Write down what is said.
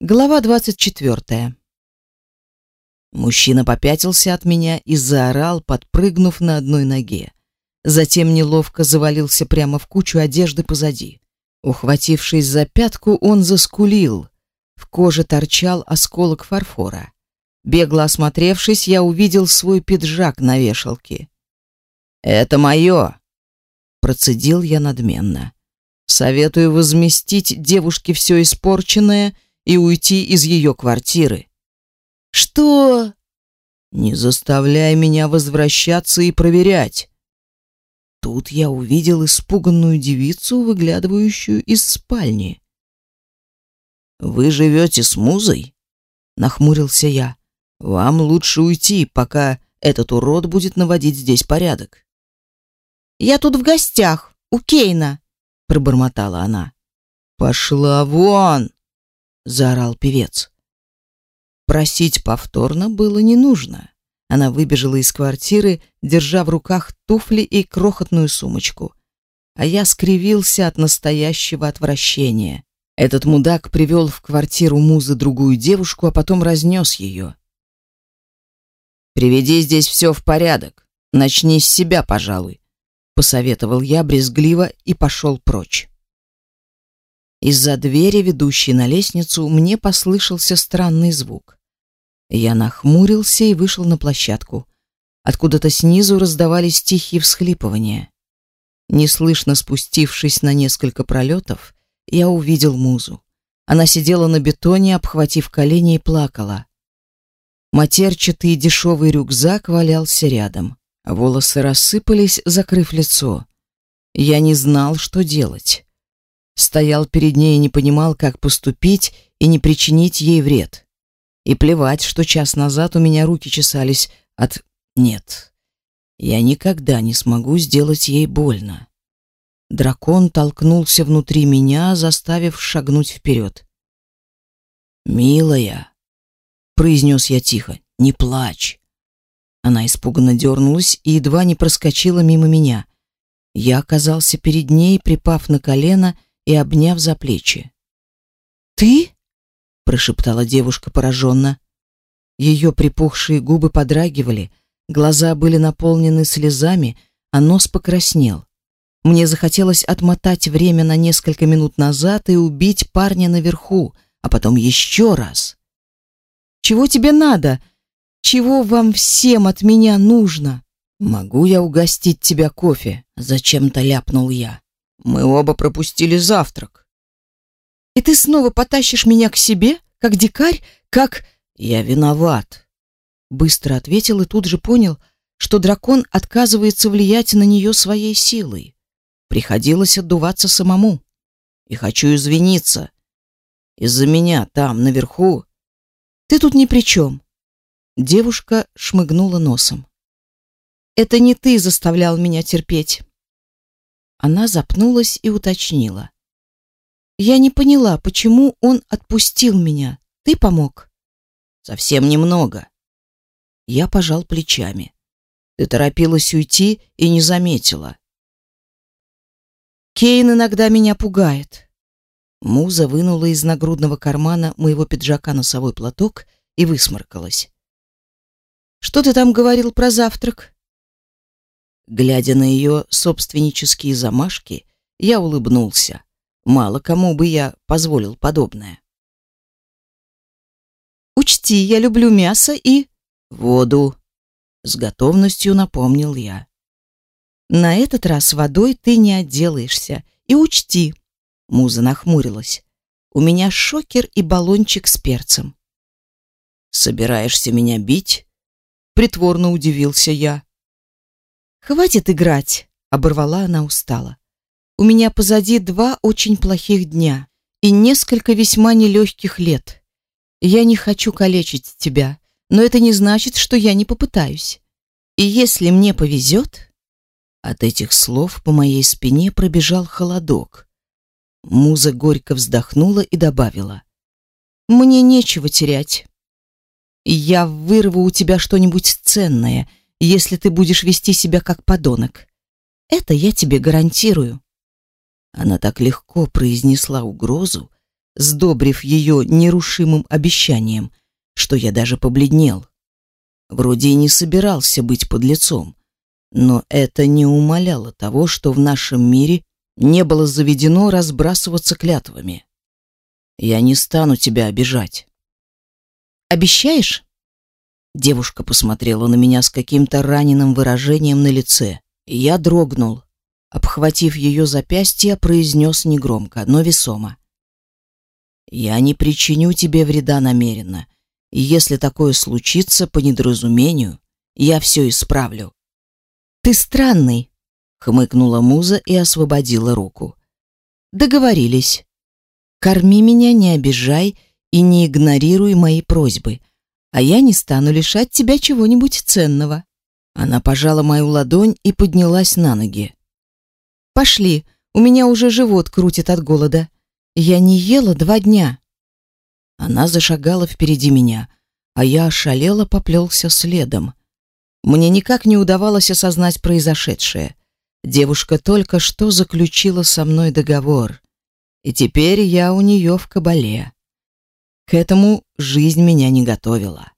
Глава двадцать четвертая. Мужчина попятился от меня и заорал, подпрыгнув на одной ноге. Затем неловко завалился прямо в кучу одежды позади. Ухватившись за пятку, он заскулил. В коже торчал осколок фарфора. Бегло осмотревшись, я увидел свой пиджак на вешалке. «Это мое!» Процедил я надменно. «Советую возместить девушке все испорченное и уйти из ее квартиры». «Что?» «Не заставляй меня возвращаться и проверять». Тут я увидел испуганную девицу, выглядывающую из спальни. «Вы живете с музой?» — нахмурился я. «Вам лучше уйти, пока этот урод будет наводить здесь порядок». «Я тут в гостях, у Кейна», — пробормотала она. «Пошла вон!» Заорал певец. Просить повторно было не нужно. Она выбежала из квартиры, держа в руках туфли и крохотную сумочку. А я скривился от настоящего отвращения. Этот мудак привел в квартиру музы другую девушку, а потом разнес ее. «Приведи здесь все в порядок. Начни с себя, пожалуй», — посоветовал я брезгливо и пошел прочь. Из-за двери, ведущей на лестницу, мне послышался странный звук. Я нахмурился и вышел на площадку. Откуда-то снизу раздавались тихие всхлипывания. Неслышно спустившись на несколько пролетов, я увидел музу. Она сидела на бетоне, обхватив колени и плакала. Матерчатый дешевый рюкзак валялся рядом. Волосы рассыпались, закрыв лицо. Я не знал, что делать стоял перед ней и не понимал, как поступить и не причинить ей вред. И плевать, что час назад у меня руки чесались от «нет». Я никогда не смогу сделать ей больно. Дракон толкнулся внутри меня, заставив шагнуть вперед. «Милая», — произнес я тихо, — «не плачь». Она испуганно дернулась и едва не проскочила мимо меня. Я оказался перед ней, припав на колено и обняв за плечи. «Ты?» — прошептала девушка пораженно. Ее припухшие губы подрагивали, глаза были наполнены слезами, а нос покраснел. Мне захотелось отмотать время на несколько минут назад и убить парня наверху, а потом еще раз. «Чего тебе надо? Чего вам всем от меня нужно?» «Могу я угостить тебя кофе?» — зачем-то ляпнул я. Мы оба пропустили завтрак. И ты снова потащишь меня к себе, как дикарь, как я виноват, быстро ответил и тут же понял, что дракон отказывается влиять на нее своей силой. Приходилось отдуваться самому. И хочу извиниться. Из-за меня там наверху ты тут ни при чем. Девушка шмыгнула носом. Это не ты заставлял меня терпеть. Она запнулась и уточнила. Я не поняла, почему он отпустил меня. Ты помог? Совсем немного. Я пожал плечами. Ты торопилась уйти и не заметила. Кейн иногда меня пугает. Муза вынула из нагрудного кармана моего пиджака носовой платок и высморкалась. Что ты там говорил про завтрак? Глядя на ее собственнические замашки, я улыбнулся. Мало кому бы я позволил подобное. Учти, я люблю мясо и воду, с готовностью напомнил я. На этот раз водой ты не отделаешься. И учти, Муза нахмурилась. У меня шокер и баллончик с перцем. Собираешься меня бить? Притворно удивился я. Хватит играть, оборвала она устало. У меня позади два очень плохих дня и несколько весьма нелегких лет. Я не хочу калечить тебя, но это не значит, что я не попытаюсь. И если мне повезет...» От этих слов по моей спине пробежал холодок. Муза горько вздохнула и добавила. «Мне нечего терять. Я вырву у тебя что-нибудь ценное — если ты будешь вести себя как подонок. Это я тебе гарантирую. Она так легко произнесла угрозу, сдобрив ее нерушимым обещанием, что я даже побледнел. Вроде и не собирался быть подлецом, но это не умаляло того, что в нашем мире не было заведено разбрасываться клятвами. Я не стану тебя обижать. Обещаешь? Девушка посмотрела на меня с каким-то раненым выражением на лице, я дрогнул. Обхватив ее запястье, произнес негромко, но весомо. «Я не причиню тебе вреда намеренно, и если такое случится по недоразумению, я все исправлю». «Ты странный», — хмыкнула муза и освободила руку. «Договорились. Корми меня, не обижай и не игнорируй мои просьбы, а я не стану лишать тебя чего-нибудь ценного». Она пожала мою ладонь и поднялась на ноги. «Пошли, у меня уже живот крутит от голода. Я не ела два дня». Она зашагала впереди меня, а я ошалело поплелся следом. Мне никак не удавалось осознать произошедшее. Девушка только что заключила со мной договор, и теперь я у нее в кабале. К этому жизнь меня не готовила.